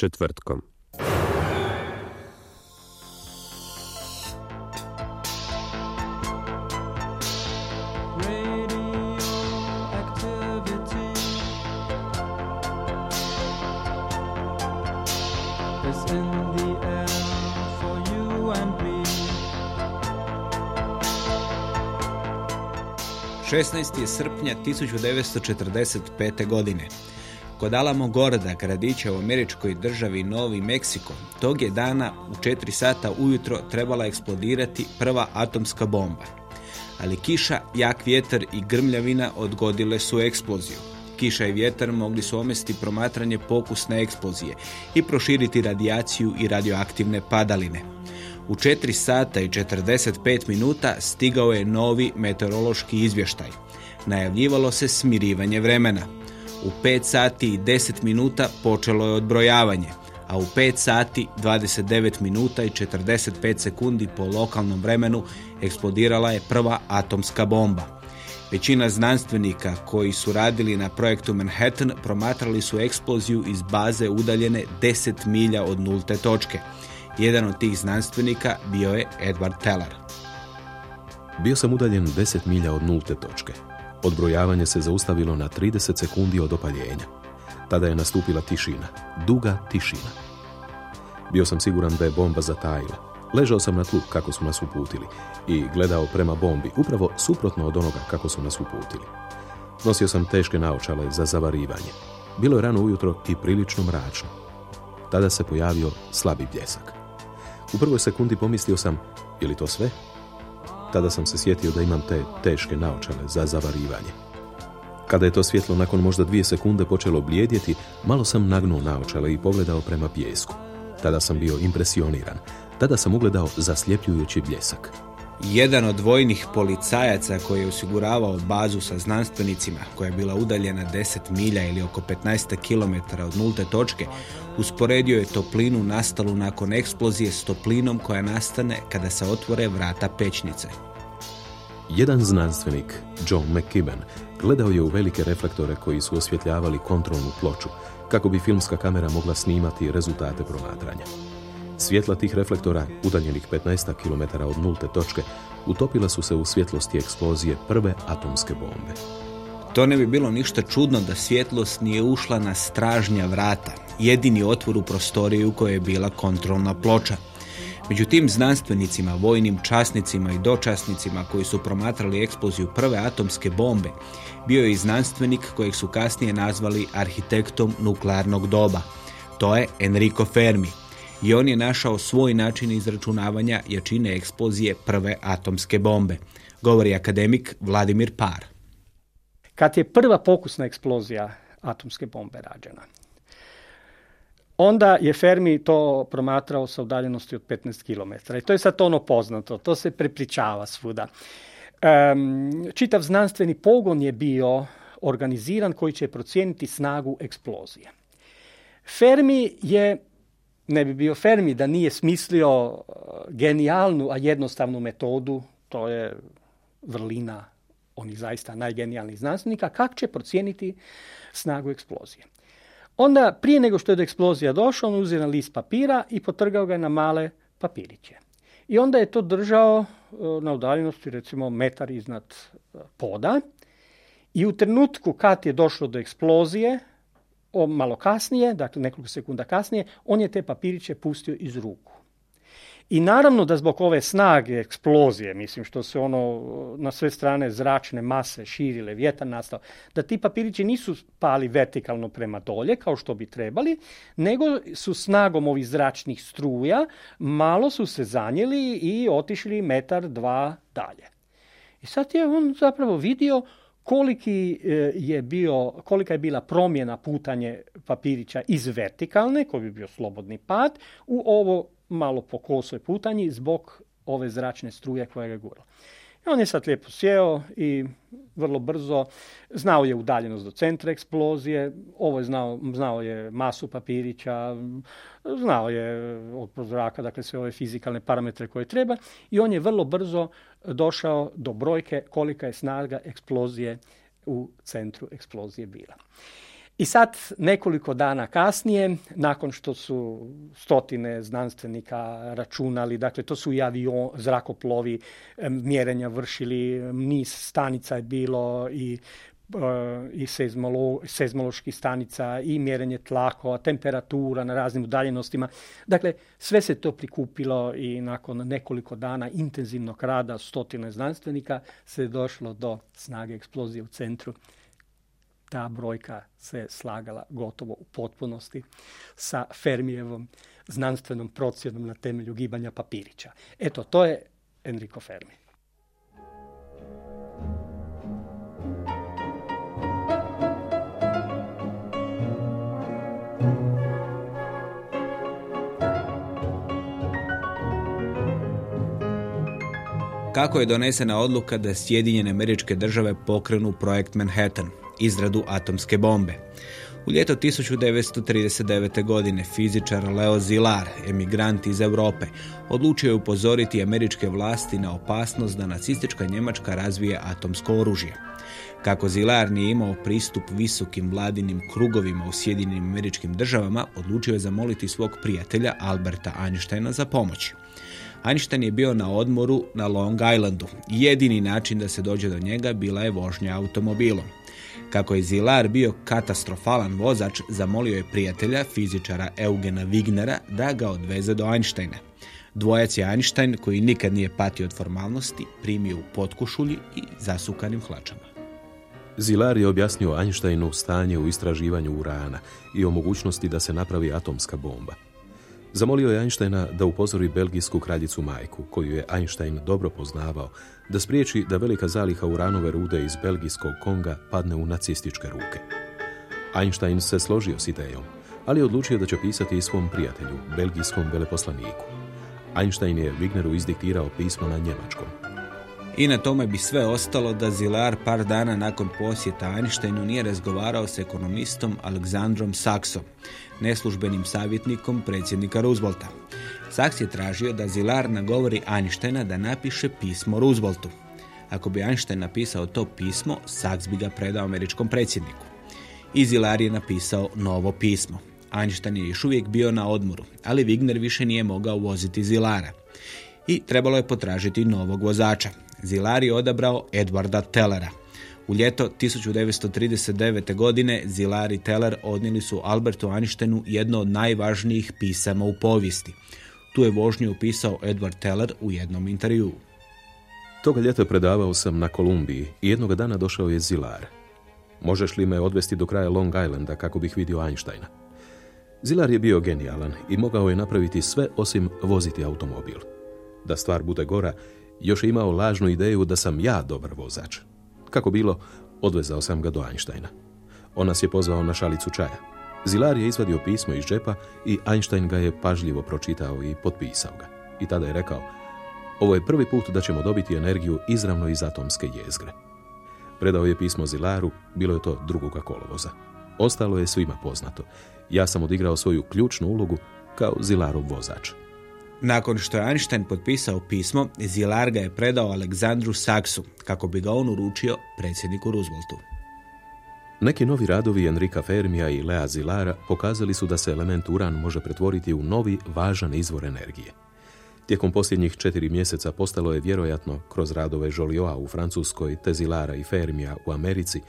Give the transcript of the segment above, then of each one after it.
Četvrtkom. 16. je srpnja 1945. godine. Kod Alamo Gorda, gradića u američkoj državi Novi Meksiko, tog je dana u 4 sata ujutro trebala eksplodirati prva atomska bomba. Ali kiša, jak vjetar i grmljavina odgodile su eksploziju. Kiša i vjetar mogli su omesti promatranje pokusne eksplozije i proširiti radijaciju i radioaktivne padaline. U 4 sata i 45 minuta stigao je novi meteorološki izvještaj. Najavljivalo se smirivanje vremena. U 5 sati i 10 minuta počelo je odbrojavanje, a u 5 sati 29 minuta i 45 sekundi po lokalnom vremenu eksplodirala je prva atomska bomba. Većina znanstvenika koji su radili na projektu Manhattan promatrali su eksploziju iz baze udaljene 10 milja od nulte točke. Jedan od tih znanstvenika bio je Edward Teller. Bio sam udaljen 10 milja od nulte točke. Odbrojavanje se zaustavilo na 30 sekundi od opaljenja. Tada je nastupila tišina, duga tišina. Bio sam siguran da je bomba zatajila. Ležao sam na tlu kako su nas uputili i gledao prema bombi, upravo suprotno od onoga kako su nas uputili. Nosio sam teške naočale za zavarivanje. Bilo je rano ujutro i prilično mračno. Tada se pojavio slabi bljesak. U prvoj sekundi pomislio sam, je li to sve? Tada sam se sjetio da imam te teške naočale za zavarivanje. Kada je to svjetlo nakon možda dvije sekunde počelo bljedjeti, malo sam nagnuo naočale i pogledao prema pijesku. Tada sam bio impresioniran. Tada sam ugledao zasljepljujući bljesak. Jedan od vojnih policajaca koji je osiguravao bazu sa znanstvenicima, koja je bila udaljena 10 milja ili oko 15 km od nulte točke, usporedio je toplinu nastalu nakon eksplozije s toplinom koja nastane kada se otvore vrata pećnice. Jedan znanstvenik, John McKibben, gledao je u velike reflektore koji su osvjetljavali kontrolnu ploču, kako bi filmska kamera mogla snimati rezultate promatranja. Svjetla tih reflektora, udaljenih 15 km od nulte točke, utopila su se u svjetlosti eksplozije prve atomske bombe. To ne bi bilo ništa čudno da svjetlost nije ušla na stražnja vrata, jedini otvor u prostoriji u kojoj je bila kontrolna ploča. Među tim znanstvenicima, vojnim časnicima i dočasnicima koji su promatrali eksploziju prve atomske bombe, bio je i znanstvenik kojeg su kasnije nazvali arhitektom nuklearnog doba. To je Enrico Fermi. I on je našao svoj način izračunavanja jačine eksplozije prve atomske bombe. Govori akademik Vladimir Par. Kad je prva pokusna eksplozija atomske bombe rađena, onda je Fermi to promatrao sa udaljenosti od 15 km. I to je sad ono poznato, to se prepričava svuda. čitav znanstveni pogon je bio organiziran koji će procijeniti snagu eksplozije. Fermi je, ne bi bio Fermi da nije smislio uh, genijalnu, a jednostavnu metodu, to je vrlina onih zaista najgenijalnijih znanstvenika, kako će procijeniti snagu eksplozije. Onda, prije nego što je do eksplozija došao, on uzeo list papira i potrgao ga na male papiriće. I onda je to držao e, na udaljenosti, recimo, metar iznad e, poda. I u trenutku kad je došlo do eksplozije, o, malo kasnije, dakle nekoliko sekunda kasnije, on je te papiriće pustio iz ruku. I naravno da zbog ove snage eksplozije, mislim što se ono na sve strane zračne mase širile, vjetar nastao, da ti papirići nisu pali vertikalno prema dolje kao što bi trebali, nego su snagom ovih zračnih struja malo su se zanijeli i otišli metar, dva dalje. I sad je on zapravo vidio koliki e, je bio, kolika je bila promjena putanje papirića iz vertikalne, koji bi bio slobodni pad, u ovo malo po kosoj putanji zbog ove zračne struje koja ga gurala. I on je sad lijepo sjeo i vrlo brzo znao je udaljenost do centra eksplozije, ovo je znao, znao je masu papirića, znao je od zraka, dakle sve ove fizikalne parametre koje treba i on je vrlo brzo došao do brojke kolika je snaga eksplozije u centru eksplozije bila. I sad nekoliko dana kasnije, nakon što su stotine znanstvenika računali, dakle to su i avion, zrakoplovi mjerenja vršili, niz stanica je bilo i e, i seizmolo, seizmoloških stanica i mjerenje tlakova, temperatura na raznim udaljenostima. Dakle, sve se to prikupilo i nakon nekoliko dana intenzivnog rada stotine znanstvenika se došlo do snage eksplozije u centru ta brojka se slagala gotovo u potpunosti sa Fermijevom znanstvenom procjenom na temelju gibanja papirića. Eto, to je Enrico Fermi. Kako je donesena odluka da Sjedinjene američke države pokrenu projekt Manhattan, izradu atomske bombe. U ljeto 1939. godine fizičar Leo Zilar, emigrant iz Europe, odlučio je upozoriti američke vlasti na opasnost da nacistička Njemačka razvije atomsko oružje. Kako Zilar nije imao pristup visokim vladinim krugovima u Sjedinim američkim državama, odlučio je zamoliti svog prijatelja Alberta Einsteina za pomoć. Einstein je bio na odmoru na Long Islandu. Jedini način da se dođe do njega bila je vožnja automobilom. Kako je Zilar bio katastrofalan vozač, zamolio je prijatelja, fizičara Eugena Wignera, da ga odveze do Einsteina. Dvojac je Einstein, koji nikad nije patio od formalnosti, primio u potkušulji i zasukanim hlačama. Zilar je objasnio Einsteinu stanje u istraživanju urana i o mogućnosti da se napravi atomska bomba. Zamolio je Einsteina da upozori belgijsku kraljicu majku, koju je Einstein dobro poznavao, da spriječi da velika zaliha uranove rude iz belgijskog Konga padne u nacističke ruke. Einstein se složio s idejom, ali odlučio da će pisati i svom prijatelju, belgijskom veleposlaniku. Einstein je Wigneru izdiktirao pismo na njemačkom. I na tome bi sve ostalo da Zilar par dana nakon posjeta Einsteinu nije razgovarao s ekonomistom Aleksandrom Saksom, neslužbenim savjetnikom predsjednika Roosevelta. Saks je tražio da Zilar nagovori Einsteina da napiše pismo Rooseveltu. Ako bi Einstein napisao to pismo, Saks bi ga predao američkom predsjedniku. I Zilar je napisao novo pismo. Einstein je još uvijek bio na odmoru, ali Wigner više nije mogao voziti Zilara. I trebalo je potražiti novog vozača. Zilar je odabrao Edwarda Tellera. U ljeto 1939. godine Zilar i Teller odnijeli su Albertu Einsteinu jedno od najvažnijih pisama u povijesti. Tu je vožnju upisao Edward Teller u jednom intervjuu. Toga ljeta predavao sam na Kolumbiji i jednog dana došao je Zilar. Možeš li me odvesti do kraja Long Islanda kako bih vidio Einsteina? Zilar je bio genijalan i mogao je napraviti sve osim voziti automobil. Da stvar bude gora, još je imao lažnu ideju da sam ja dobar vozač. Kako bilo, odvezao sam ga do Einsteina. On nas je pozvao na šalicu čaja. Zilar je izvadio pismo iz džepa i Einstein ga je pažljivo pročitao i potpisao ga. I tada je rekao, ovo je prvi put da ćemo dobiti energiju izravno iz atomske jezgre. Predao je pismo Zilaru, bilo je to drugoga kolovoza. Ostalo je svima poznato. Ja sam odigrao svoju ključnu ulogu kao Zilarov vozač. Nakon što je Einstein potpisao pismo, Zilar ga je predao Aleksandru Saksu, kako bi ga on uručio predsjedniku Rooseveltu. Neki novi radovi Enrika Fermija i Lea Zilara pokazali su da se element uran može pretvoriti u novi, važan izvor energije. Tijekom posljednjih četiri mjeseca postalo je vjerojatno, kroz radove Jolioa u Francuskoj, te Zilara i Fermija u Americi,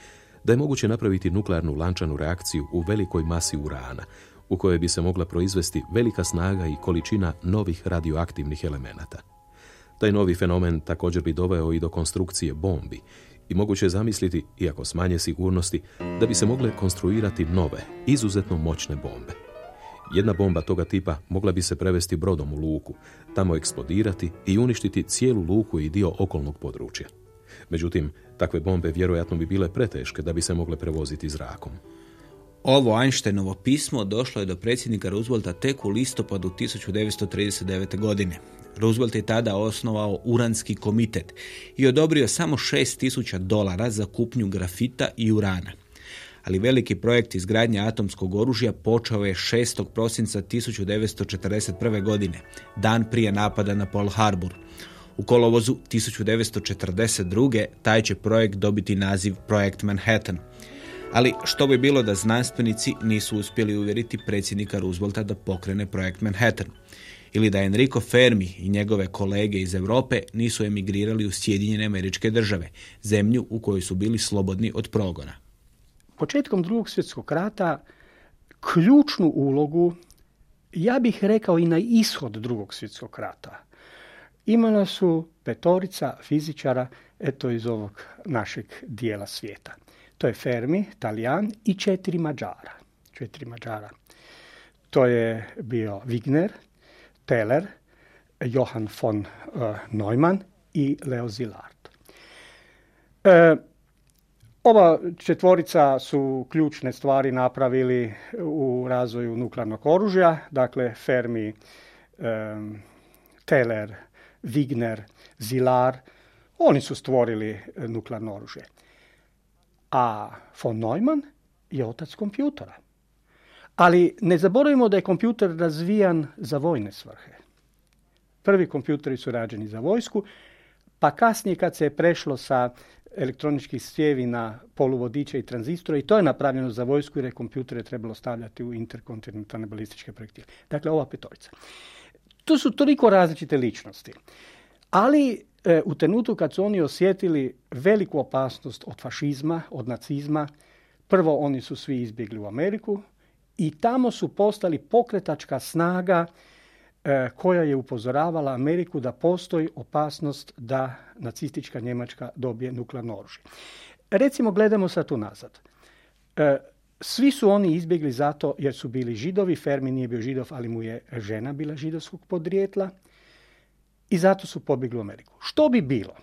da je moguće napraviti nuklearnu lančanu reakciju u velikoj masi urana, u kojoj bi se mogla proizvesti velika snaga i količina novih radioaktivnih elemenata. Taj novi fenomen također bi doveo i do konstrukcije bombi i moguće zamisliti, iako s manje sigurnosti, da bi se mogle konstruirati nove, izuzetno moćne bombe. Jedna bomba toga tipa mogla bi se prevesti brodom u luku, tamo eksplodirati i uništiti cijelu luku i dio okolnog područja. Međutim, takve bombe vjerojatno bi bile preteške da bi se mogle prevoziti zrakom. Ovo Einsteinovo pismo došlo je do predsjednika Roosevelta tek u listopadu 1939. godine. Roosevelt je tada osnovao Uranski komitet i odobrio samo 6000 dolara za kupnju grafita i urana. Ali veliki projekt izgradnje atomskog oružja počeo je 6. prosinca 1941. godine, dan prije napada na Pearl Harbor. U kolovozu 1942. taj će projekt dobiti naziv Projekt Manhattan. Ali što bi bilo da znanstvenici nisu uspjeli uvjeriti predsjednika Roosevelta da pokrene projekt Manhattan? Ili da Enrico Fermi i njegove kolege iz Europe nisu emigrirali u Sjedinjene američke države, zemlju u kojoj su bili slobodni od progona? Početkom drugog svjetskog rata ključnu ulogu, ja bih rekao i na ishod drugog svjetskog rata, imala su petorica fizičara eto iz ovog našeg dijela svijeta. To je Fermi, Talijan i četiri Mađara. Četiri Mađara. To je bio Wigner, Teller, Johann von uh, Neumann i Leo Szilard. E, ova četvorica su ključne stvari napravili u razvoju nuklearnog oružja, dakle Fermi, um, Teller, Wigner, Zilar, oni su stvorili nuklearno oružje. A von Neumann je otac kompjutora. Ali ne zaboravimo da je kompjuter razvijan za vojne svrhe. Prvi kompjuteri su rađeni za vojsku, pa kasnije kad se je prešlo sa elektroničkih stjevi na poluvodiče i tranzistore i to je napravljeno za vojsku jer je kompjutere trebalo stavljati u interkontinentalne balističke projektile. Dakle, ova petorica. To su toliko različite ličnosti. Ali e, u trenutku kad su oni osjetili veliku opasnost od fašizma, od nacizma, prvo oni su svi izbjegli u Ameriku i tamo su postali pokretačka snaga e, koja je upozoravala Ameriku da postoji opasnost da nacistička Njemačka dobije nuklearno oružje. Recimo, gledamo sad tu nazad. E, svi su oni izbjegli zato jer su bili židovi, Fermi nije bio židov, ali mu je žena bila židovskog podrijetla i zato su pobjegli u Ameriku. Što bi bilo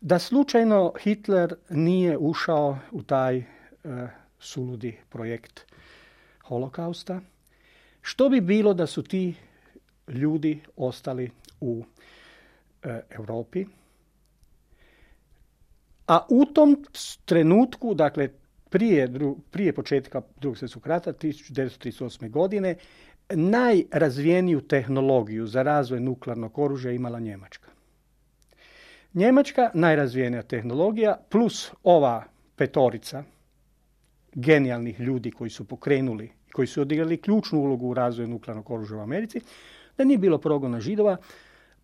da slučajno Hitler nije ušao u taj e, suludi projekt holokausta? Što bi bilo da su ti ljudi ostali u e, Europi? A u tom trenutku, dakle prije, prije početka drugog svjetskog rata, 1938. godine, najrazvijeniju tehnologiju za razvoj nuklearnog oružja imala Njemačka. Njemačka, najrazvijenija tehnologija, plus ova petorica genijalnih ljudi koji su pokrenuli, koji su odigrali ključnu ulogu u razvoju nuklearnog oružja u Americi, da nije bilo progona židova,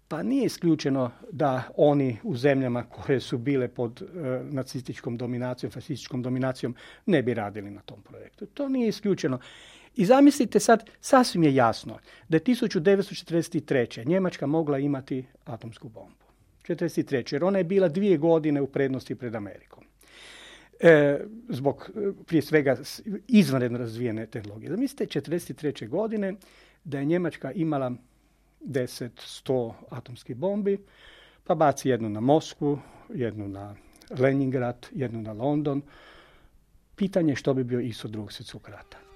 pa nije isključeno da oni u zemljama koje su bile pod e, nacističkom dominacijom, fašističkom dominacijom, ne bi radili na tom projektu. To nije isključeno. I zamislite sad, sasvim je jasno da je 1943. Njemačka mogla imati atomsku bombu. 1943. jer ona je bila dvije godine u prednosti pred Amerikom. E, zbog prije svega izvanredno razvijene tehnologije. Zamislite 1943. godine da je Njemačka imala 10, 100 atomskih bombi, pa baci jednu na Moskvu, jednu na Leningrad, jednu na London. Pitanje je što bi bio ishod drugog svjetskog rata.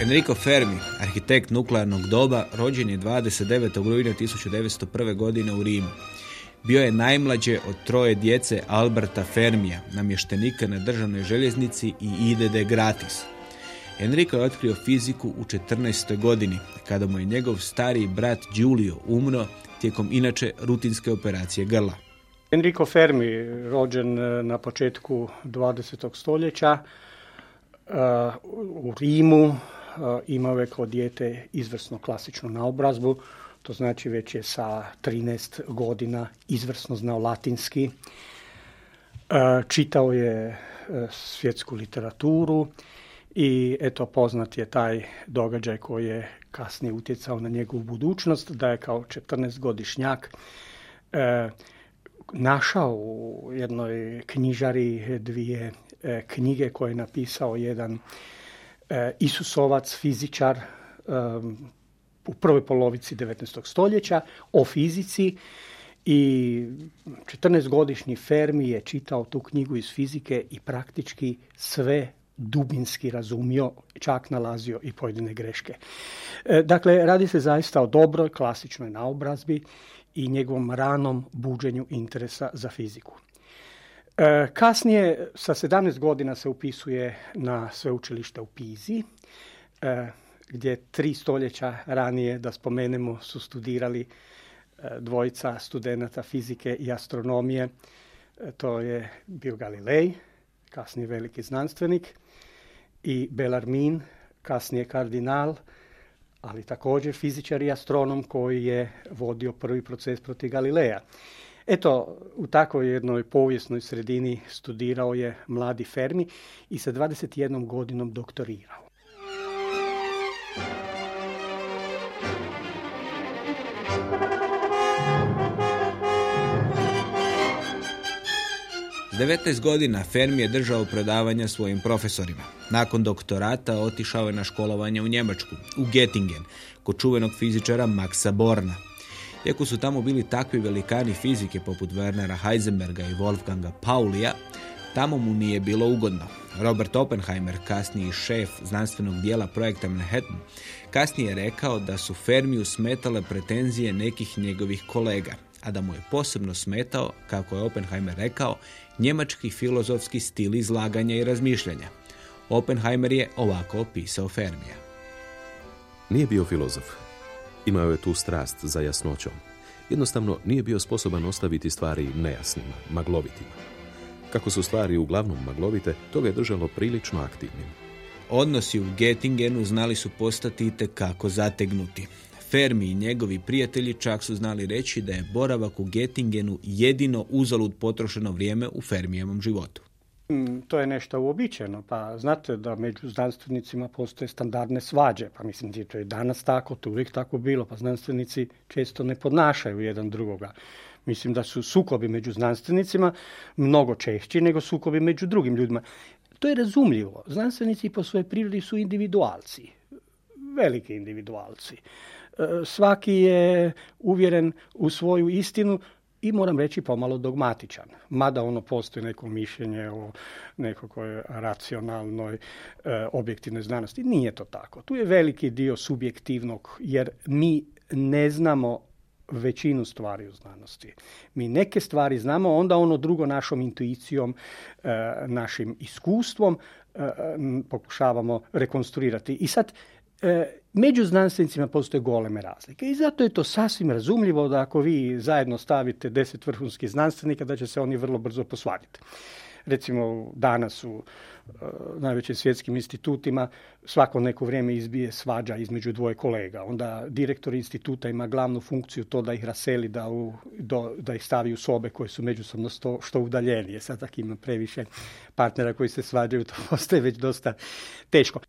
Enrico Fermi, arhitekt nuklearnog doba, rođen je 29. rujna 1901. godine u Rimu. Bio je najmlađe od troje djece Alberta Fermija, namještenika na državnoj željeznici i IDD gratis. Enrico je otkrio fiziku u 14. godini, kada mu je njegov stariji brat Giulio umro tijekom inače rutinske operacije grla. Enrico Fermi, rođen e, na početku 20. stoljeća e, u Rimu, e, imao je kao dijete izvrsno klasičnu naobrazbu, to znači već je sa 13 godina izvrsno znao latinski. Čitao je svjetsku literaturu i eto poznat je taj događaj koji je kasnije utjecao na njegovu budućnost, da je kao 14-godišnjak e, našao u jednoj knjižari dvije e, knjige koje je napisao jedan e, Isusovac, fizičar e, u prvoj polovici 19. stoljeća o fizici i 14-godišnji Fermi je čitao tu knjigu iz fizike i praktički sve dubinski razumio, čak nalazio i pojedine greške. E, dakle, radi se zaista o dobroj, klasičnoj naobrazbi i njegovom ranom buđenju interesa za fiziku. E, kasnije, sa 17 godina se upisuje na sveučilište u Pizi. E, gdje tri stoljeća ranije, da spomenemo, su studirali dvojica studenata fizike i astronomije. To je bio Galilej, kasnije veliki znanstvenik, i Bellarmin, kasnije kardinal, ali također fizičar i astronom koji je vodio prvi proces protiv Galileja. Eto, u takvoj jednoj povijesnoj sredini studirao je mladi Fermi i sa 21 godinom doktorirao. 19 godina Fermi je držao predavanja svojim profesorima. Nakon doktorata otišao je na školovanje u Njemačku, u Göttingen, kod čuvenog fizičara Maxa Borna. Iako su tamo bili takvi velikani fizike poput Wernera Heisenberga i Wolfganga Paulija, tamo mu nije bilo ugodno. Robert Oppenheimer, kasniji šef znanstvenog dijela projekta Manhattan, kasnije je rekao da su Fermiju smetale pretenzije nekih njegovih kolega, a da mu je posebno smetao, kako je Oppenheimer rekao, njemački filozofski stil izlaganja i razmišljanja. Oppenheimer je ovako opisao Fermija. Nije bio filozof. Imao je tu strast za jasnoćom. Jednostavno nije bio sposoban ostaviti stvari nejasnima, maglovitima. Kako su stvari uglavnom maglovite, to ga je držalo prilično aktivnim. Odnosi u Gettingenu znali su postati kako zategnuti. Fermi i njegovi prijatelji čak su znali reći da je boravak u Gettingenu jedino uzalud potrošeno vrijeme u Fermijevom životu. Mm, to je nešto uobičajeno, pa znate da među znanstvenicima postoje standardne svađe, pa mislim da je to je danas tako, to uvijek tako bilo, pa znanstvenici često ne podnašaju jedan drugoga. Mislim da su sukobi među znanstvenicima mnogo češći nego sukobi među drugim ljudima. To je razumljivo. Znanstvenici po svojoj prirodi su individualci, veliki individualci. E, svaki je uvjeren u svoju istinu i moram reći pomalo dogmatičan. Mada ono postoji neko mišljenje o nekakvoj racionalnoj e, objektivnoj znanosti. Nije to tako. Tu je veliki dio subjektivnog jer mi ne znamo većinu stvari u znanosti. Mi neke stvari znamo, onda ono drugo našom intuicijom, e, našim iskustvom pokušavamo rekonstruirati. I sad E, među znanstvenicima postoje goleme razlike i zato je to sasvim razumljivo da ako vi zajedno stavite deset vrhunskih znanstvenika da će se oni vrlo brzo posvaditi. Recimo danas u e, najvećim svjetskim institutima svako neko vrijeme izbije svađa između dvoje kolega. Onda direktor instituta ima glavnu funkciju to da ih raseli, da, u, do, da ih stavi u sobe koje su međusobno sto, što udaljenije. Sad tako ima previše partnera koji se svađaju, to postaje već dosta teško.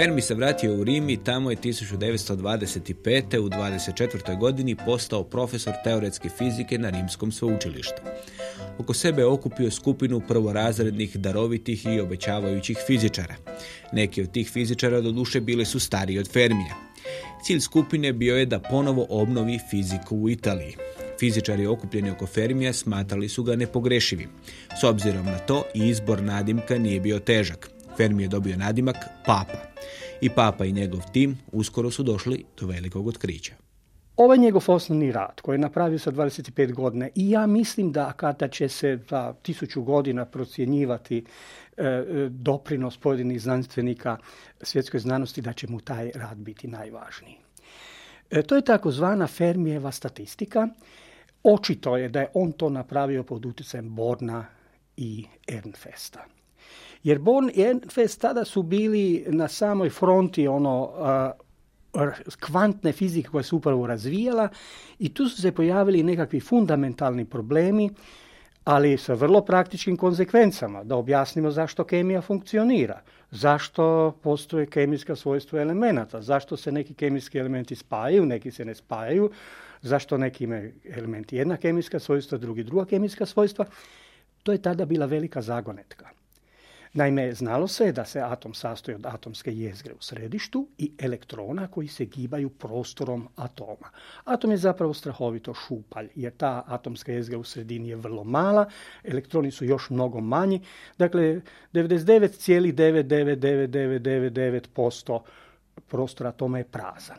Fermi se vratio u Rim i tamo je 1925. u 24. godini postao profesor teoretske fizike na Rimskom sveučilištu. Oko sebe je okupio skupinu prvorazrednih, darovitih i obećavajućih fizičara. Neki od tih fizičara do duše bili su stariji od Fermija. Cilj skupine bio je da ponovo obnovi fiziku u Italiji. Fizičari okupljeni oko Fermija smatrali su ga nepogrešivim. S obzirom na to, izbor nadimka nije bio težak. Fermi je dobio nadimak Papa. I Papa i njegov tim uskoro su došli do velikog otkrića. Ovaj njegov osnovni rad koji je napravio sa 25 godina i ja mislim da kada će se za tisuću godina procjenjivati e, e, doprinos pojedinih znanstvenika svjetskoj znanosti da će mu taj rad biti najvažniji. E, to je takozvana Fermijeva statistika. Očito je da je on to napravio pod utjecajem Borna i Ernfesta. Jer Born i Ernfest tada su bili na samoj fronti ono kvantne fizike koja se upravo razvijala i tu su se pojavili nekakvi fundamentalni problemi, ali sa vrlo praktičkim konsekvencama, da objasnimo zašto kemija funkcionira, zašto postoje kemijska svojstva elemenata, zašto se neki kemijski elementi spajaju, neki se ne spajaju, zašto neki imaju elementi jedna kemijska svojstva, drugi druga kemijska svojstva. To je tada bila velika zagonetka. Naime, znalo se da se atom sastoji od atomske jezgre u središtu i elektrona koji se gibaju prostorom atoma. Atom je zapravo strahovito šupalj, jer ta atomska jezgra u sredini je vrlo mala, elektroni su još mnogo manji, dakle 99,99999% prostora atoma je prazan.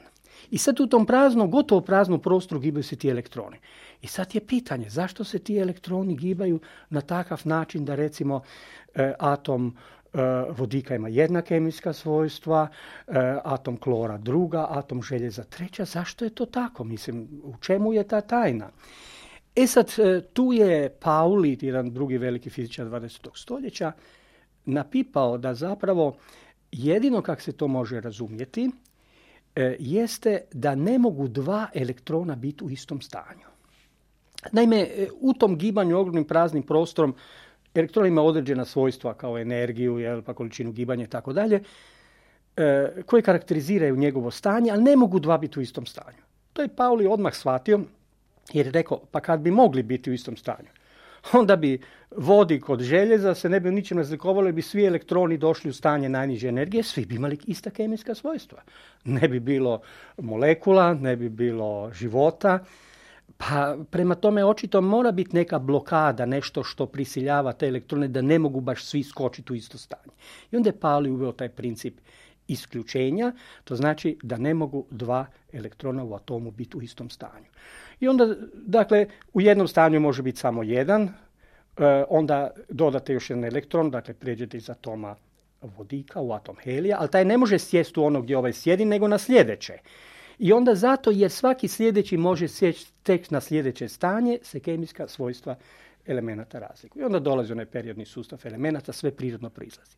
I sad u tom praznom, gotovo praznom prostoru gibaju se ti elektroni. I sad je pitanje zašto se ti elektroni gibaju na takav način da recimo e, atom e, vodika ima jedna kemijska svojstva, e, atom klora druga, atom željeza treća. Zašto je to tako? Mislim, u čemu je ta tajna? E sad, tu je Pauli, jedan drugi veliki fizičar 20. stoljeća, napipao da zapravo jedino kako se to može razumjeti jeste da ne mogu dva elektrona biti u istom stanju. Naime, e, u tom gibanju ogromnim praznim prostorom elektron ima određena svojstva kao energiju, jel, pa količinu gibanja i tako dalje, e, koje karakteriziraju njegovo stanje, ali ne mogu dva biti u istom stanju. To je Pauli odmah shvatio jer je rekao, pa kad bi mogli biti u istom stanju, onda bi vodik od željeza se ne bi ničim razlikovalo bi svi elektroni došli u stanje najniže energije, svi bi imali ista kemijska svojstva. Ne bi bilo molekula, ne bi bilo života, pa prema tome očito mora biti neka blokada, nešto što prisiljava te elektrone da ne mogu baš svi skočiti u isto stanje. I onda je Pali uveo taj princip isključenja, to znači da ne mogu dva elektrona u atomu biti u istom stanju. I onda, dakle, u jednom stanju može biti samo jedan, e, onda dodate još jedan elektron, dakle, pređete iz atoma vodika u atom helija, ali taj ne može sjesti u ono gdje ovaj sjedi, nego na sljedeće. I onda zato jer svaki sljedeći može sjeći tek na sljedeće stanje se kemijska svojstva elemenata razlikuju. I onda dolazi onaj periodni sustav elemenata, sve prirodno proizlazi.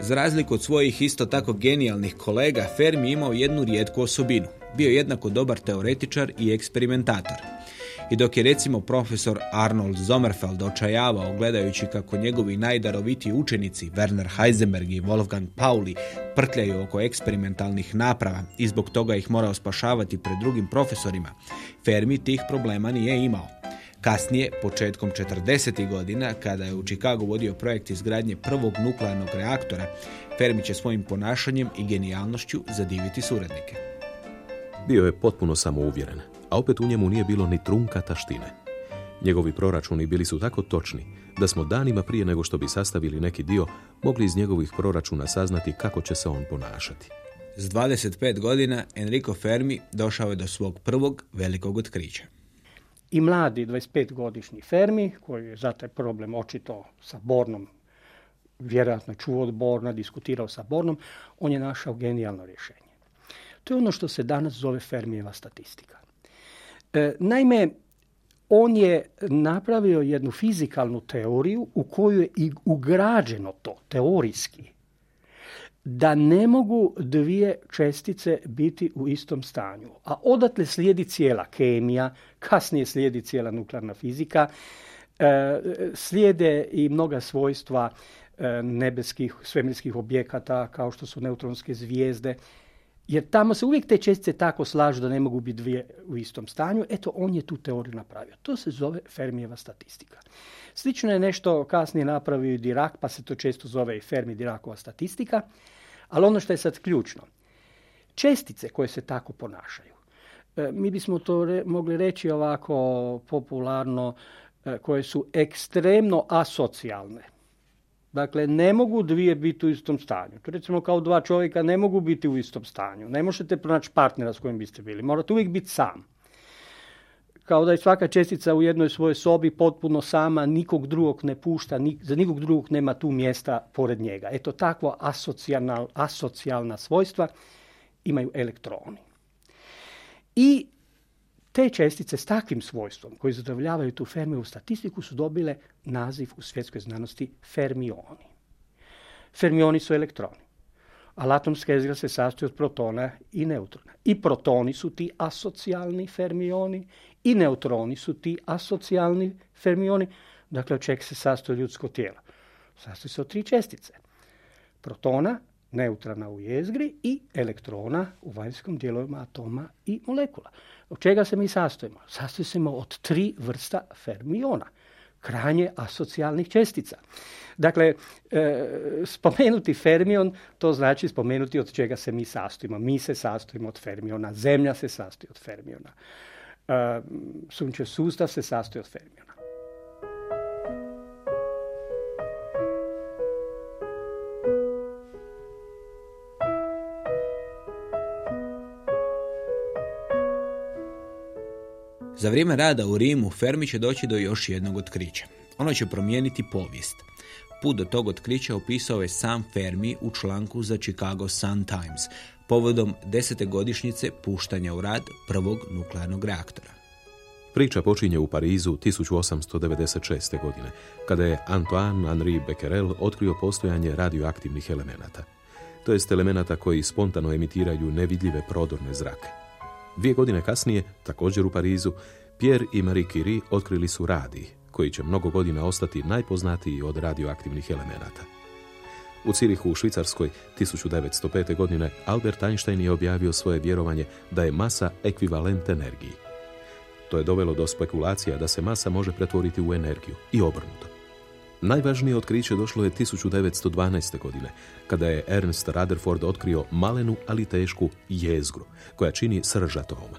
Za razliku od svojih isto tako genijalnih kolega, Fermi imao jednu rijetku osobinu. Bio jednako dobar teoretičar i eksperimentator. I dok je recimo profesor Arnold Sommerfeld očajavao gledajući kako njegovi najdarovitiji učenici Werner Heisenberg i Wolfgang Pauli prtljaju oko eksperimentalnih naprava i zbog toga ih morao spašavati pred drugim profesorima, Fermi tih problema nije imao. Kasnije, početkom 40. godina, kada je u Chicagu vodio projekt izgradnje prvog nuklearnog reaktora, Fermi će svojim ponašanjem i genijalnošću zadiviti suradnike. Bio je potpuno samouvjeren, a opet u njemu nije bilo ni trunka taštine. Njegovi proračuni bili su tako točni da smo danima prije nego što bi sastavili neki dio mogli iz njegovih proračuna saznati kako će se on ponašati. S 25 godina Enrico Fermi došao je do svog prvog velikog otkrića. I mladi 25-godišnji Fermi, koji je za taj problem očito sa Bornom, vjerojatno čuo od Borna, diskutirao sa Bornom, on je našao genijalno rješenje. To je ono što se danas zove Fermijeva statistika. E, naime, on je napravio jednu fizikalnu teoriju u koju je i ugrađeno to teorijski da ne mogu dvije čestice biti u istom stanju. A odatle slijedi cijela kemija, kasnije slijedi cijela nuklearna fizika, e, slijede i mnoga svojstva e, nebeskih svemirskih objekata kao što su neutronske zvijezde jer tamo se uvijek te čestice tako slažu da ne mogu biti dvije u istom stanju. Eto, on je tu teoriju napravio. To se zove Fermijeva statistika. Slično je nešto kasnije napravio i Dirac, pa se to često zove i Fermi Diracova statistika. Ali ono što je sad ključno, čestice koje se tako ponašaju, e, mi bismo to mogli reći ovako popularno, e, koje su ekstremno asocijalne. Dakle, ne mogu dvije biti u istom stanju. To recimo kao dva čovjeka ne mogu biti u istom stanju. Ne možete pronaći partnera s kojim biste bili. Morate uvijek biti sam. Kao da je svaka čestica u jednoj svojoj sobi potpuno sama, nikog drugog ne pušta, za nikog drugog nema tu mjesta pored njega. Eto, takvo asocijalna svojstva imaju elektroni. I te čestice s takvim svojstvom koji zadovoljavaju tu Fermiovu statistiku su dobile naziv u svjetskoj znanosti fermioni. Fermioni su elektroni. A atomska jezgra se sastoji od protona i neutrona. I protoni su ti asocijalni fermioni i neutroni su ti asocijalni fermioni. Dakle, od čega se sastoji ljudsko tijelo? Sastoji se od tri čestice. Protona, neutrona u jezgri i elektrona u vanjskom dijelovima atoma i molekula. Od čega se mi sastojimo? Sastojimo od tri vrsta fermiona, krajnje asocijalnih čestica. Dakle, e, spomenuti fermion, to znači spomenuti od čega se mi sastojimo. Mi se sastojimo od fermiona, zemlja se sastoji od fermiona, e, sunčev sustav se sastoji od fermiona. Za vrijeme rada u Rimu Fermi će doći do još jednog otkrića. Ono će promijeniti povijest. Put do tog otkrića opisao je sam Fermi u članku za Chicago Sun Times, povodom desete godišnjice puštanja u rad prvog nuklearnog reaktora. Priča počinje u Parizu 1896. godine, kada je Antoine Henri Becquerel otkrio postojanje radioaktivnih elemenata. To jest elemenata koji spontano emitiraju nevidljive prodorne zrake. Dvije godine kasnije, također u Parizu, Pierre i Marie Curie otkrili su radij, koji će mnogo godina ostati najpoznatiji od radioaktivnih elemenata. U Cirihu u Švicarskoj 1905. godine Albert Einstein je objavio svoje vjerovanje da je masa ekvivalent energiji. To je dovelo do spekulacija da se masa može pretvoriti u energiju i obrnuto. Najvažnije otkriće došlo je 1912. godine, kada je Ernst Rutherford otkrio malenu, ali tešku jezgru, koja čini srž atoma.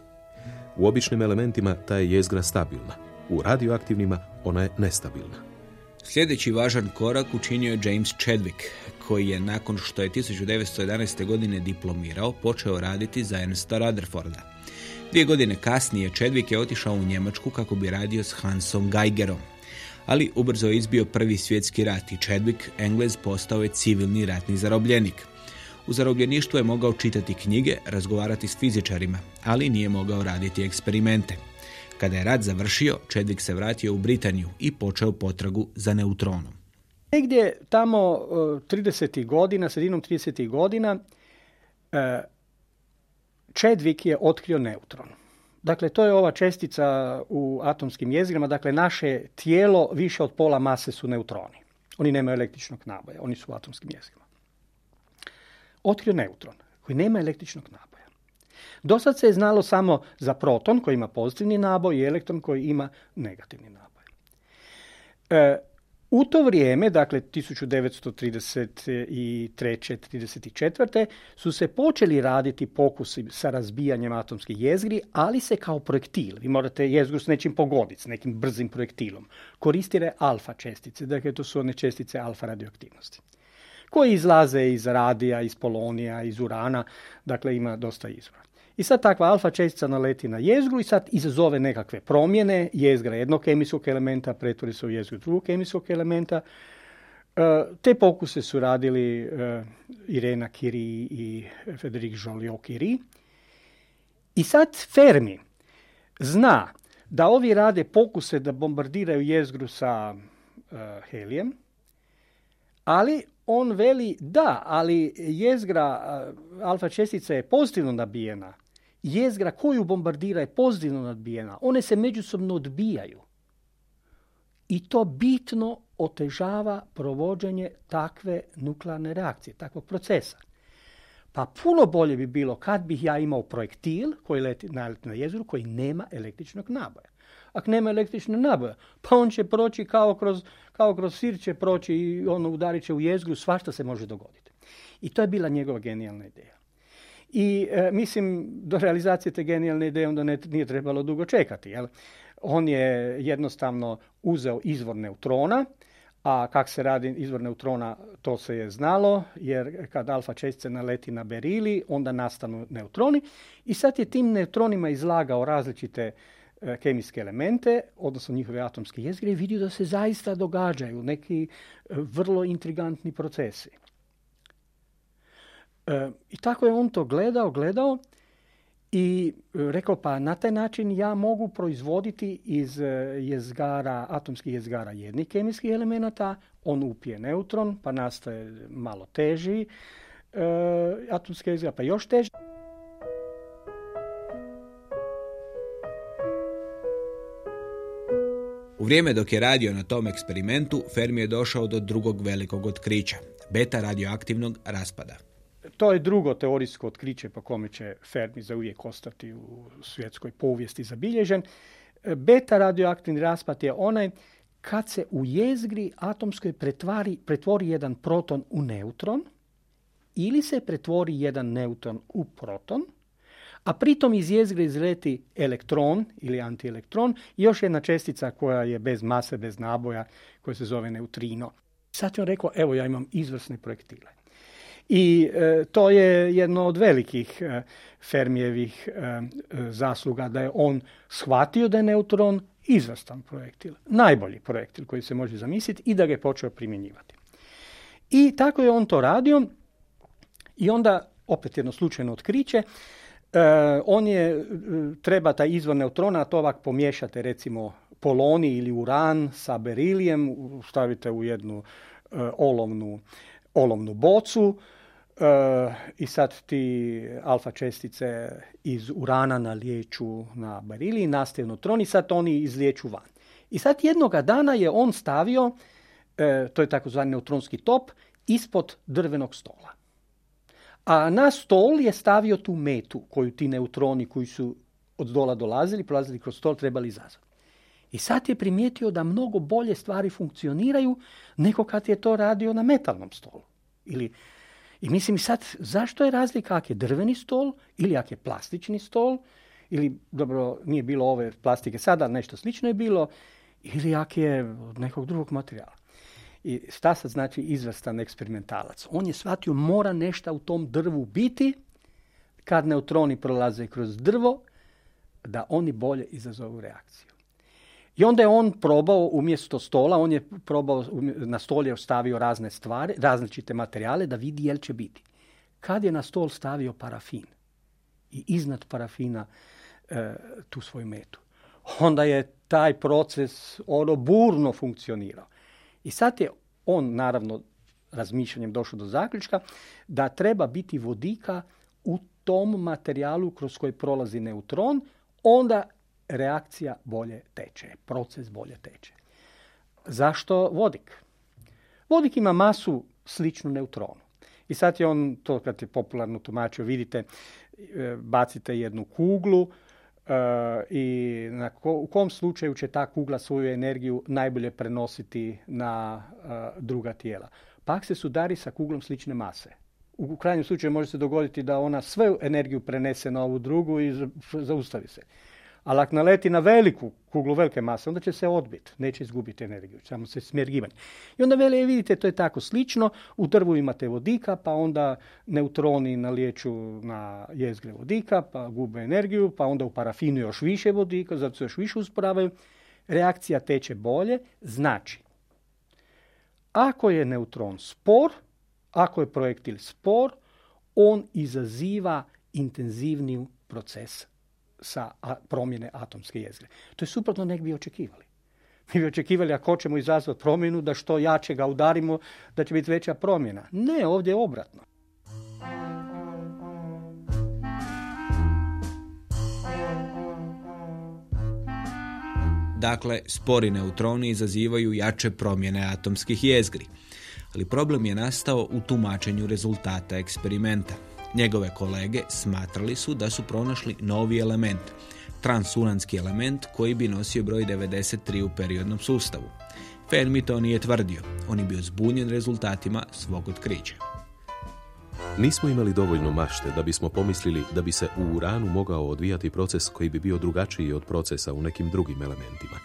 U običnim elementima ta je jezgra stabilna, u radioaktivnima ona je nestabilna. Sljedeći važan korak učinio je James Chadwick, koji je nakon što je 1911. godine diplomirao počeo raditi za Ernsta Rutherforda. Dvije godine kasnije Chadwick je otišao u Njemačku kako bi radio s Hansom Geigerom. Ali ubrzo je izbio prvi svjetski rat i Chadwick, Englez, postao je civilni ratni zarobljenik. U zarobljeništvu je mogao čitati knjige, razgovarati s fizičarima, ali nije mogao raditi eksperimente. Kada je rat završio, Chadwick se vratio u Britaniju i počeo potragu za neutronom. Negdje tamo 30. godina, sredinom 30. godina, e, Chadwick je otkrio neutron. Dakle, to je ova čestica u atomskim jezgrama. Dakle, naše tijelo više od pola mase su neutroni. Oni nemaju električnog naboja, oni su u atomskim jezgrama. Otkrio neutron koji nema električnog naboja. Do sad se je znalo samo za proton koji ima pozitivni naboj i elektron koji ima negativni naboj. E, u to vrijeme, dakle 1933. 34. su se počeli raditi pokusi sa razbijanjem atomskih jezgri, ali se kao projektil, vi morate jezgru s nečim pogoditi, s nekim brzim projektilom, koristile alfa čestice, dakle to su one čestice alfa radioaktivnosti koje izlaze iz radija, iz polonija, iz urana, dakle ima dosta izvora. I sad takva alfa čestica naleti na jezgru i sad izazove nekakve promjene, jezgra jednog kemijskog elementa pretvori se u jezgru drugog kemijskog elementa. E, te pokuse su radili e, Irena Curie i Federic Joliot-Curie. I sad Fermi zna da ovi rade pokuse da bombardiraju jezgru sa e, helijem, ali on veli da, ali jezgra alfa čestica je pozitivno nabijena jezgra koju bombardira je pozitivno nadbijena. One se međusobno odbijaju. I to bitno otežava provođenje takve nuklearne reakcije, takvog procesa. Pa puno bolje bi bilo kad bih ja imao projektil koji leti na, jezgru koji nema električnog naboja. Ako nema električnog naboja, pa on će proći kao kroz, kao kroz sir će proći i ono udarit će u jezgru, svašta se može dogoditi. I to je bila njegova genijalna ideja. I e, mislim, do realizacije te genijalne ideje onda ne, nije trebalo dugo čekati. Jel? On je jednostavno uzeo izvor neutrona, a kak se radi izvor neutrona, to se je znalo, jer kad alfa čestice naleti na berili, onda nastanu neutroni. I sad je tim neutronima izlagao različite e, kemijske elemente, odnosno njihove atomske jezgre i vidio da se zaista događaju neki e, vrlo intrigantni procesi. E, I tako je on to gledao, gledao i rekao pa na taj način ja mogu proizvoditi iz e, jezgara, atomskih jezgara jednih kemijskih elemenata, on upije neutron pa nastaje malo teži e, atomske jezgara, pa još teži. U vrijeme dok je radio na tom eksperimentu, Fermi je došao do drugog velikog otkrića, beta radioaktivnog raspada to je drugo teorijsko otkriće po kome će Fermi uvijek ostati u svjetskoj povijesti zabilježen. Beta radioaktivni raspad je onaj kad se u jezgri atomskoj pretvari, pretvori jedan proton u neutron ili se pretvori jedan neutron u proton, a pritom iz jezgre izleti elektron ili antielektron i još jedna čestica koja je bez mase, bez naboja, koja se zove neutrino. Sad je on rekao, evo ja imam izvrsne projektile. I e, to je jedno od velikih e, Fermijevih e, zasluga da je on shvatio da je neutron izvrstan projektil, najbolji projektil koji se može zamisliti i da ga je počeo primjenjivati. I tako je on to radio i onda, opet jedno slučajno otkriće, on je, treba taj izvor neutrona, to ovak pomiješate recimo poloni ili uran sa berilijem, stavite u jednu olovnu, olovnu bocu, E, I sad ti alfa čestice iz urana na liječu na barili, nastaju neutroni, i sad oni izliječu van. I sad jednoga dana je on stavio, e, to je takozvani neutronski top, ispod drvenog stola. A na stol je stavio tu metu koju ti neutroni koji su od dola dolazili, prolazili kroz stol, trebali izazvati. I sad je primijetio da mnogo bolje stvari funkcioniraju nego kad je to radio na metalnom stolu. Ili i mislim sad, zašto je razlika ako je drveni stol ili ako je plastični stol, ili dobro, nije bilo ove plastike sada, nešto slično je bilo, ili ako je od nekog drugog materijala. I šta sad znači izvrstan eksperimentalac? On je shvatio mora nešto u tom drvu biti kad neutroni prolaze kroz drvo, da oni bolje izazovu reakciju. I onda je on probao umjesto stola, on je probao, na stol je ostavio razne stvari, različite materijale da vidi jel će biti. Kad je na stol stavio parafin i iznad parafina e, tu svoju metu, onda je taj proces ono burno funkcionirao. I sad je on naravno razmišljanjem došao do zaključka da treba biti vodika u tom materijalu kroz koji prolazi neutron, onda reakcija bolje teče, proces bolje teče. Zašto vodik? Vodik ima masu sličnu neutronu. I sad je on, to kad je popularno tumačio, vidite, e, bacite jednu kuglu e, i na u kom slučaju će ta kugla svoju energiju najbolje prenositi na e, druga tijela. Pak se sudari sa kuglom slične mase. U krajnjem slučaju može se dogoditi da ona svu energiju prenese na ovu drugu i zaustavi se. Ali ako naleti na veliku kuglu velike mase, onda će se odbiti, neće izgubiti energiju, samo se smjergivanje. I onda veli, vidite, to je tako slično, u drvu imate vodika, pa onda neutroni naliječu na jezgre vodika, pa gube energiju, pa onda u parafinu još više vodika, zato se još više usporavaju. Reakcija teče bolje, znači, ako je neutron spor, ako je projektil spor, on izaziva intenzivniju proces sa promjene atomske jezgre. To je suprotno nek bi očekivali. Mi bi očekivali ako hoćemo izazvati promjenu da što jače ga udarimo da će biti veća promjena. Ne, ovdje je obratno. Dakle, spori neutroni izazivaju jače promjene atomskih jezgri. Ali problem je nastao u tumačenju rezultata eksperimenta. Njegove kolege smatrali su da su pronašli novi element, transuranski element koji bi nosio broj 93 u periodnom sustavu. Fermi to nije tvrdio, on je bio zbunjen rezultatima svog otkrića. Nismo imali dovoljno mašte da bismo pomislili da bi se u uranu mogao odvijati proces koji bi bio drugačiji od procesa u nekim drugim elementima.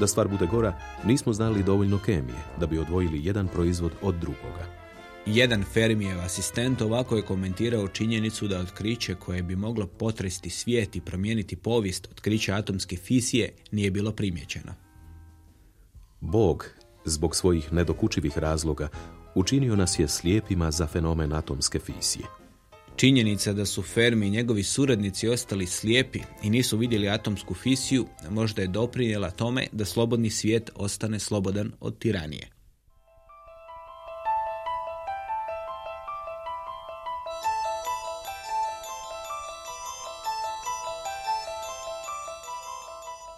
Da stvar bude gora, nismo znali dovoljno kemije da bi odvojili jedan proizvod od drugoga. Jedan Fermijev asistent ovako je komentirao činjenicu da otkriće koje bi moglo potresti svijet i promijeniti povijest otkrića atomske fisije nije bilo primjećeno. Bog, zbog svojih nedokučivih razloga, učinio nas je slijepima za fenomen atomske fisije. Činjenica da su Fermi i njegovi suradnici ostali slijepi i nisu vidjeli atomsku fisiju možda je doprinijela tome da slobodni svijet ostane slobodan od tiranije.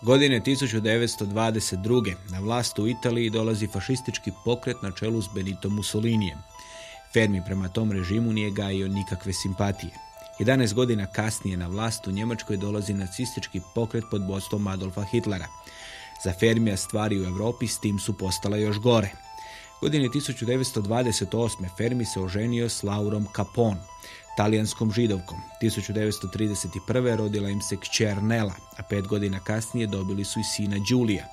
Godine 1922. na vlast u Italiji dolazi fašistički pokret na čelu s Benito Mussolinijem. Fermi prema tom režimu nije gajio nikakve simpatije. 11 godina kasnije na vlast u Njemačkoj dolazi nacistički pokret pod vodstvom Adolfa Hitlera. Za Fermija stvari u Europi s tim su postale još gore. Godine 1928. Fermi se oženio s Laurom Capon, talijanskom židovkom. 1931. rodila im se kćer Nela, a pet godina kasnije dobili su i sina Đulija.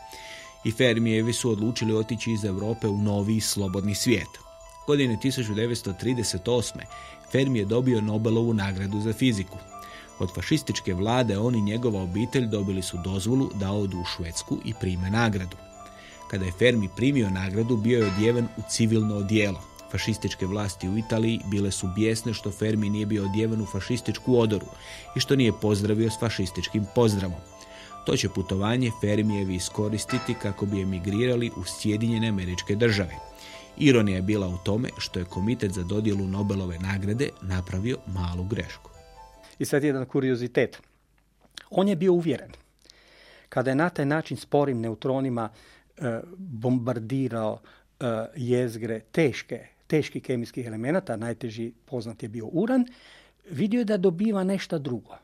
I Fermijevi su odlučili otići iz Europe u novi slobodni svijet. Godine 1938. Fermi je dobio Nobelovu nagradu za fiziku. Od fašističke vlade on i njegova obitelj dobili su dozvolu da odu u Švedsku i prime nagradu. Kada je Fermi primio nagradu, bio je odjeven u civilno odijelo. Fašističke vlasti u Italiji bile su bijesne što Fermi nije bio odjeven u fašističku odoru i što nije pozdravio s fašističkim pozdravom. To će putovanje Fermijevi iskoristiti kako bi emigrirali u Sjedinjene američke države. Ironija je bila u tome što je komitet za dodjelu Nobelove nagrade napravio malu grešku. I sad jedan kuriozitet. On je bio uvjeren kada je na taj način sporim neutronima e, bombardirao e, jezgre teške, teških kemijskih elemenata, najteži poznat je bio uran, vidio je da dobiva nešto drugo.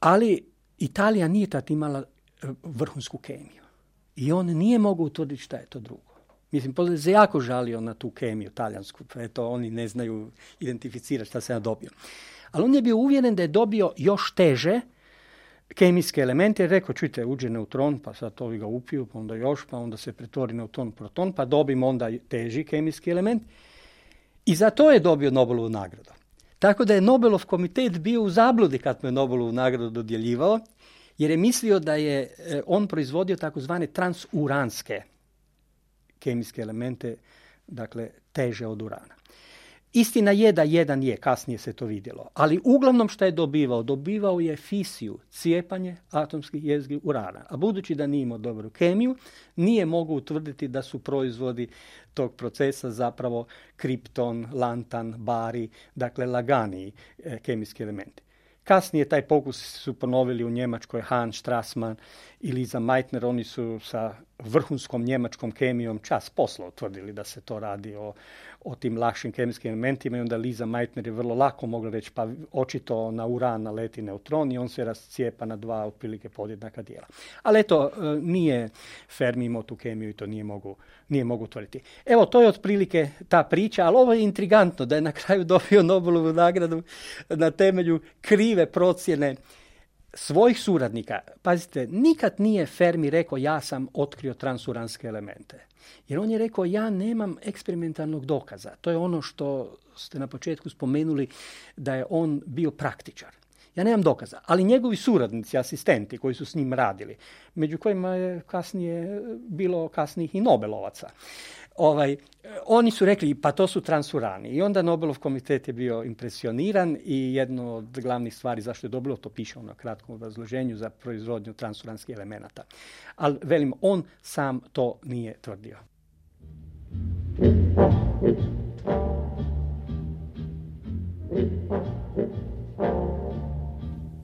Ali Italija nije tad imala e, vrhunsku kemiju. I on nije mogao utvrditi šta je to drugo. Mislim, poslije se jako žalio na tu kemiju talijansku, pa eto, oni ne znaju identificirati šta se ja dobio. Ali on je bio uvjeren da je dobio još teže kemijske elemente, rekao, čujte, uđe neutron, pa sad ovi ga upiju, pa onda još, pa onda se pretvori neutron proton, pa dobimo onda teži kemijski element. I za to je dobio Nobelovu nagradu. Tako da je Nobelov komitet bio u zabludi kad mu je Nobelovu nagradu dodjeljivao, jer je mislio da je e, on proizvodio takozvane transuranske kemijske elemente, dakle teže od urana. Istina je da jedan je, kasnije se to vidjelo, ali uglavnom što je dobivao? Dobivao je fisiju, cijepanje atomskih jezgri urana. A budući da nije imao dobru kemiju, nije mogao utvrditi da su proizvodi tog procesa zapravo kripton, lantan, bari, dakle laganiji e, kemijski elementi. Kasnije taj pokus su ponovili u Njemačkoj Hahn, Strassmann i Liza Meitner. Oni su sa vrhunskom njemačkom kemijom čas posla utvrdili da se to radi o, o tim lakšim kemijskim elementima i onda Liza Meitner je vrlo lako mogla reći pa očito na uran naleti neutron i on se rascijepa na dva otprilike podjednaka dijela. Ali eto, e, nije Fermi imao tu kemiju i to nije mogu, nije mogu utvrditi. Evo, to je otprilike ta priča, ali ovo je intrigantno da je na kraju dobio Nobelovu nagradu na temelju krive procjene svojih suradnika, pazite, nikad nije Fermi rekao ja sam otkrio transuranske elemente. Jer on je rekao ja nemam eksperimentalnog dokaza. To je ono što ste na početku spomenuli da je on bio praktičar. Ja nemam dokaza, ali njegovi suradnici, asistenti koji su s njim radili, među kojima je kasnije bilo kasnijih i Nobelovaca, ovaj, oni su rekli pa to su transurani i onda Nobelov komitet je bio impresioniran i jedno od glavnih stvari zašto je dobilo, to piše na kratkom obrazloženju za proizvodnju transuranskih elemenata. Ali velim, on sam to nije tvrdio.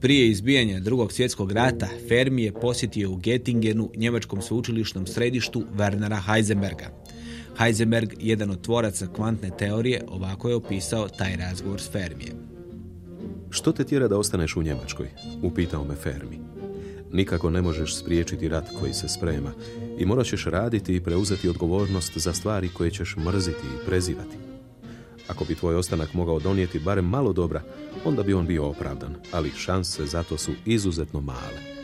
Prije izbijanja drugog svjetskog rata Fermi je posjetio u Gettingenu njemačkom sveučilišnom središtu Wernera Heisenberga. Heisenberg, jedan od tvoraca kvantne teorije, ovako je opisao taj razgovor s Fermijem. Što te tjera da ostaneš u Njemačkoj? Upitao me Fermi. Nikako ne možeš spriječiti rat koji se sprema i morat ćeš raditi i preuzeti odgovornost za stvari koje ćeš mrziti i prezirati. Ako bi tvoj ostanak mogao donijeti barem malo dobra, onda bi on bio opravdan, ali šanse za to su izuzetno male.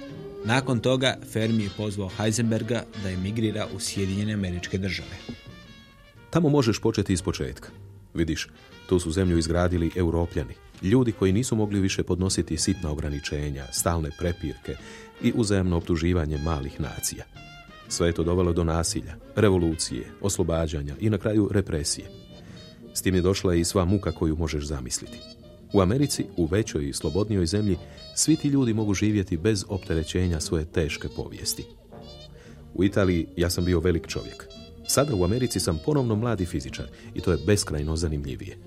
Nakon toga Fermi je pozvao Heisenberga da emigrira u Sjedinjene američke države. Tamo možeš početi iz početka. Vidiš, tu su zemlju izgradili europljani, ljudi koji nisu mogli više podnositi sitna ograničenja, stalne prepirke i uzajemno optuživanje malih nacija. Sve je to dovelo do nasilja, revolucije, oslobađanja i na kraju represije. S tim je došla i sva muka koju možeš zamisliti. U Americi, u većoj i slobodnijoj zemlji, svi ti ljudi mogu živjeti bez opterećenja svoje teške povijesti. U Italiji ja sam bio velik čovjek. Sada u Americi sam ponovno mladi fizičar i to je beskrajno zanimljivije.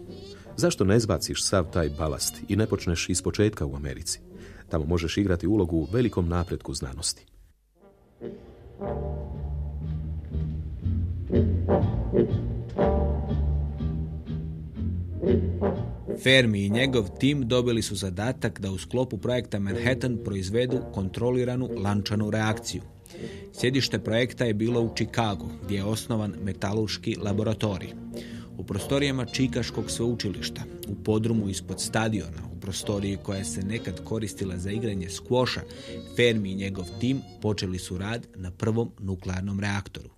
Zašto ne zbaciš sav taj balast i ne počneš iz početka u Americi? Tamo možeš igrati ulogu u velikom napretku znanosti. Fermi i njegov tim dobili su zadatak da u sklopu projekta Manhattan proizvedu kontroliranu lančanu reakciju. Sjedište projekta je bilo u Chicagu, gdje je osnovan metalurški laboratorij. U prostorijama Čikaškog sveučilišta, u podrumu ispod stadiona, u prostoriji koja se nekad koristila za igranje skvoša, Fermi i njegov tim počeli su rad na prvom nuklearnom reaktoru.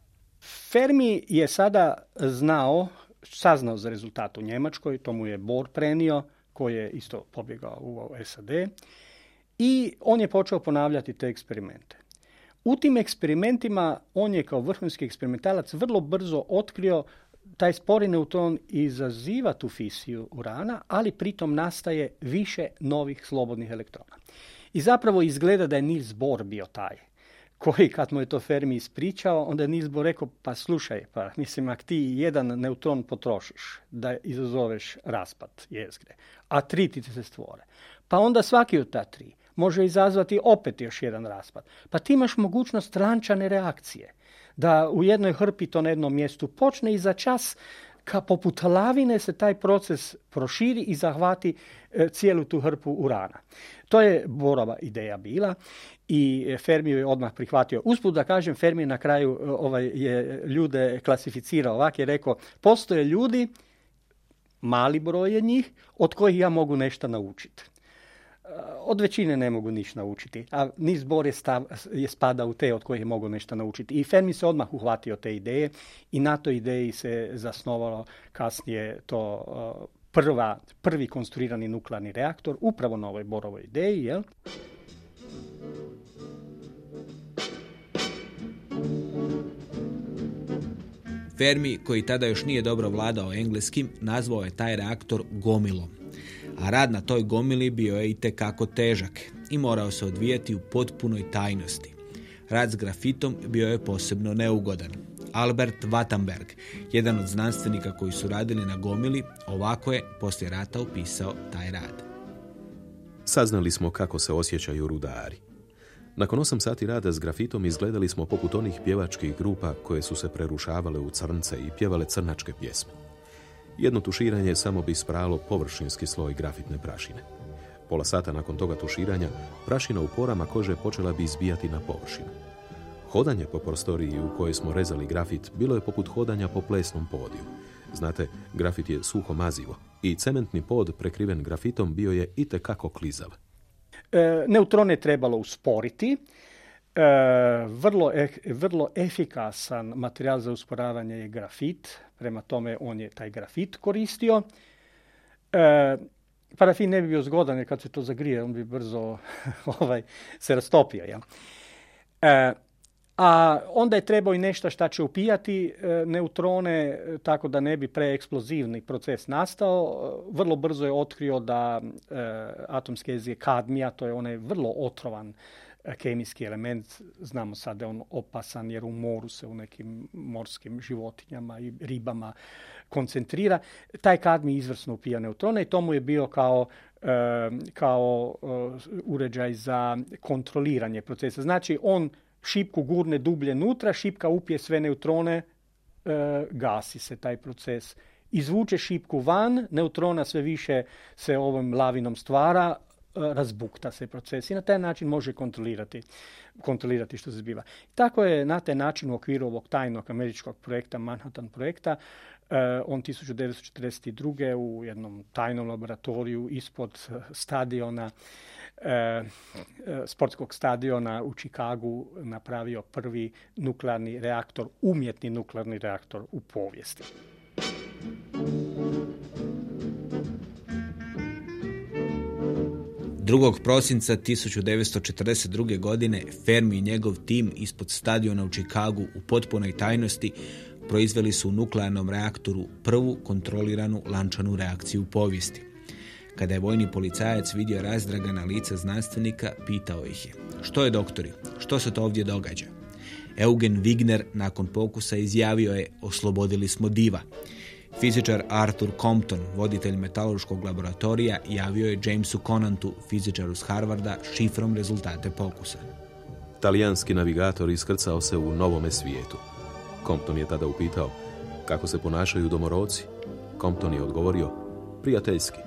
Fermi je sada znao saznao za rezultat u Njemačkoj, to mu je Bohr prenio, koji je isto pobjegao u SAD i on je počeo ponavljati te eksperimente. U tim eksperimentima on je kao vrhunski eksperimentalac vrlo brzo otkrio taj spori neutron izaziva tu fisiju urana, ali pritom nastaje više novih slobodnih elektrona. I zapravo izgleda da je Niels Bohr bio taj koji kad mu je to Fermi ispričao, onda je Niels Bohr rekao, pa slušaj, pa mislim, ako ti jedan neutron potrošiš da izazoveš raspad jezgre, a tri ti se stvore, pa onda svaki od ta tri može izazvati opet još jedan raspad. Pa ti imaš mogućnost rančane reakcije. Da u jednoj hrpi to na jednom mjestu počne i za čas ka poput lavine se taj proces proširi i zahvati e, cijelu tu hrpu urana. To je Borova ideja bila i Fermi je odmah prihvatio. Usput da kažem, Fermi na kraju e, ovaj, je ljude klasificirao ovak je rekao, postoje ljudi, mali broj je njih, od kojih ja mogu nešto naučiti od većine ne mogu ništa naučiti, a niz Bor je, stav, je spada u te od kojih je mogu nešto naučiti. I Fermi se odmah uhvatio te ideje i na toj ideji se zasnovalo kasnije to prva, prvi konstruirani nuklearni reaktor, upravo na ovoj Borovoj ideji. Jel? Fermi, koji tada još nije dobro vladao engleskim, nazvao je taj reaktor gomilom a rad na toj gomili bio je i tekako težak i morao se odvijati u potpunoj tajnosti. Rad s grafitom bio je posebno neugodan. Albert Wattenberg, jedan od znanstvenika koji su radili na gomili, ovako je poslije rata opisao taj rad. Saznali smo kako se osjećaju rudari. Nakon osam sati rada s grafitom izgledali smo poput onih pjevačkih grupa koje su se prerušavale u crnce i pjevale crnačke pjesme. Jedno tuširanje samo bi spralo površinski sloj grafitne prašine. Pola sata nakon toga tuširanja, prašina u porama kože počela bi izbijati na površinu. Hodanje po prostoriji u kojoj smo rezali grafit bilo je poput hodanja po plesnom podiju. Znate, grafit je suho mazivo i cementni pod prekriven grafitom bio je itekako klizav. E, neutrone trebalo usporiti. E, vrlo, e, vrlo efikasan materijal za usporavanje je grafit. Prema tome on je taj grafit koristio. E, parafin ne bi bio zgodan jer kad se to zagrije on bi brzo ovaj, se rastopio. Ja. E, a onda je trebao i nešto što će upijati e, neutrone tako da ne bi preeksplozivni proces nastao. Vrlo brzo je otkrio da e, atomske jezije kadmija, to je onaj vrlo otrovan kemijski element. Znamo sad da je on opasan jer u moru se u nekim morskim životinjama i ribama koncentrira. Taj kadmi izvrsno upija neutrone i to mu je bio kao kao uređaj za kontroliranje procesa. Znači, on šipku gurne dublje nutra, šipka upije sve neutrone, gasi se taj proces. Izvuče šipku van, neutrona sve više se ovom lavinom stvara, razbukta se proces i na taj način može kontrolirati, kontrolirati što se zbiva. Tako je na taj način u okviru ovog tajnog američkog projekta, Manhattan projekta, on 1942. u jednom tajnom laboratoriju ispod stadiona sportskog stadiona u Čikagu napravio prvi nuklearni reaktor, umjetni nuklearni reaktor u povijesti. 2. prosinca 1942. godine Fermi i njegov tim ispod stadiona u Čikagu u potpunoj tajnosti proizveli su u nuklearnom reaktoru prvu kontroliranu lančanu reakciju u povijesti. Kada je vojni policajac vidio razdragana lica znanstvenika, pitao ih je Što je doktori? Što se to ovdje događa? Eugen Wigner nakon pokusa izjavio je Oslobodili smo diva. Fizičar Arthur Compton, voditelj metalurškog laboratorija, javio je Jamesu Conantu, fizičaru s Harvarda, šifrom rezultate pokusa. Talijanski navigator iskrcao se u novome svijetu. Compton je tada upitao kako se ponašaju domoroci. Compton je odgovorio prijateljski.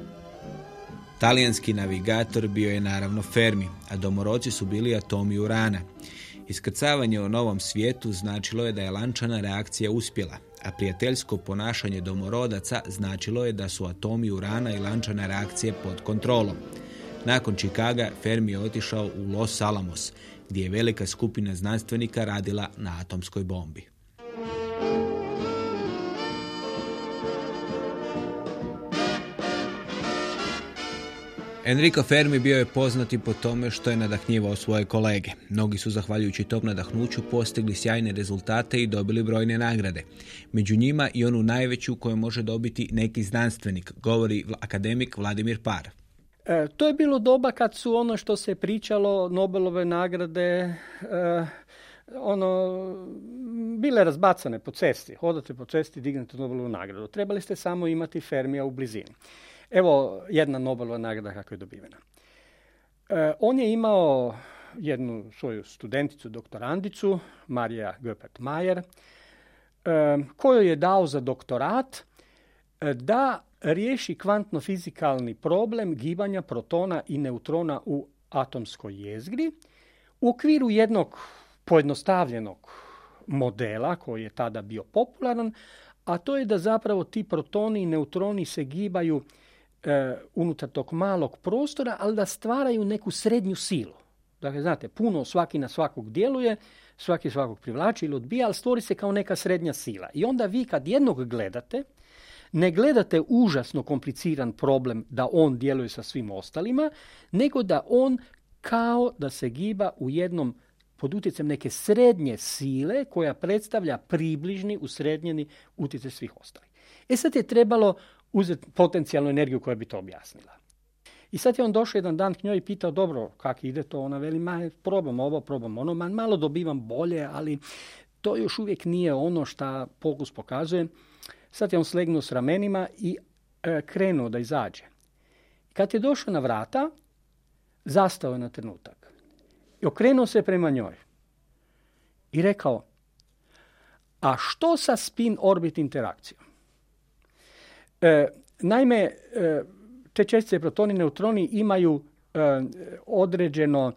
Talijanski navigator bio je naravno Fermi, a domoroci su bili atomi urana. Iskrcavanje u novom svijetu značilo je da je lančana reakcija uspjela, a prijateljsko ponašanje domorodaca značilo je da su atomi urana i lančane reakcije pod kontrolom. Nakon Čikaga Fermi je otišao u Los Alamos, gdje je velika skupina znanstvenika radila na atomskoj bombi. Enrico Fermi bio je poznati po tome što je nadahnjivao svoje kolege. Mnogi su zahvaljujući tom nadahnuću postigli sjajne rezultate i dobili brojne nagrade. Među njima i onu najveću koju može dobiti neki znanstvenik, govori akademik Vladimir Par. E, to je bilo doba kad su ono što se pričalo, Nobelove nagrade, e, ono, bile razbacane po cesti. Hodate po cesti, dignete Nobelovu nagradu. Trebali ste samo imati Fermija u blizini. Evo jedna Nobelova nagrada kako je dobivena. E, on je imao jednu svoju studenticu, doktorandicu, Marija Göpert Mayer, e, koju je dao za doktorat e, da riješi kvantno-fizikalni problem gibanja protona i neutrona u atomskoj jezgri u okviru jednog pojednostavljenog modela koji je tada bio popularan, a to je da zapravo ti protoni i neutroni se gibaju e, unutar tog malog prostora, ali da stvaraju neku srednju silu. Dakle, znate, puno svaki na svakog djeluje, svaki svakog privlači ili odbija, ali stvori se kao neka srednja sila. I onda vi kad jednog gledate, ne gledate užasno kompliciran problem da on djeluje sa svim ostalima, nego da on kao da se giba u jednom pod utjecajem neke srednje sile koja predstavlja približni usrednjeni utjecaj svih ostalih. E sad je trebalo uzeti potencijalnu energiju koja bi to objasnila. I sad je on došao jedan dan k njoj i pitao, dobro, kak ide to? Ona veli, ma, probam ovo, probam ono, man, malo dobivam bolje, ali to još uvijek nije ono što pokus pokazuje. Sad je on slegnuo s ramenima i e, krenuo da izađe. Kad je došao na vrata, zastao je na trenutak. I okrenuo se prema njoj. I rekao, a što sa spin orbit interakcijom? E, naime, e, te čestice protoni i neutroni imaju e, određeno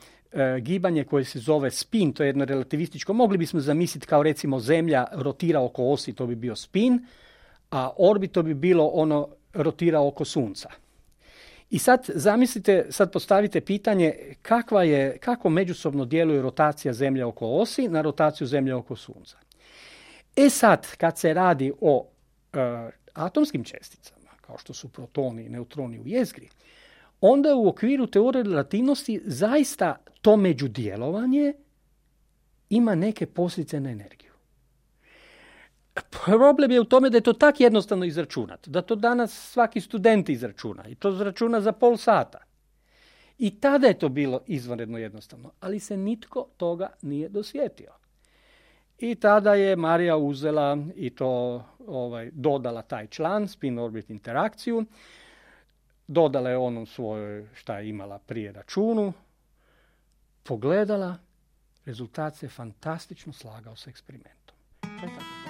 gibanje koje se zove spin, to je jedno relativističko. Mogli bismo zamisliti kao recimo Zemlja rotira oko osi, to bi bio spin, a orbit to bi bilo ono rotira oko Sunca. I sad zamislite, sad postavite pitanje kakva je, kako međusobno djeluje rotacija Zemlje oko osi na rotaciju Zemlje oko Sunca. E sad, kad se radi o atomskim česticama, kao što su protoni i neutroni u jezgri, onda u okviru teorije relativnosti zaista to međudjelovanje ima neke posljedice na energiju. Problem je u tome da je to tak jednostavno izračunati, da to danas svaki student izračuna i to izračuna za pol sata. I tada je to bilo izvanredno jednostavno, ali se nitko toga nije dosjetio. I tada je Marija uzela i to ovaj, dodala taj član, spin orbit interakciju, dodala je onu svoju šta je imala prije računu, pogledala, rezultat se fantastično slagao s eksperimentom. To.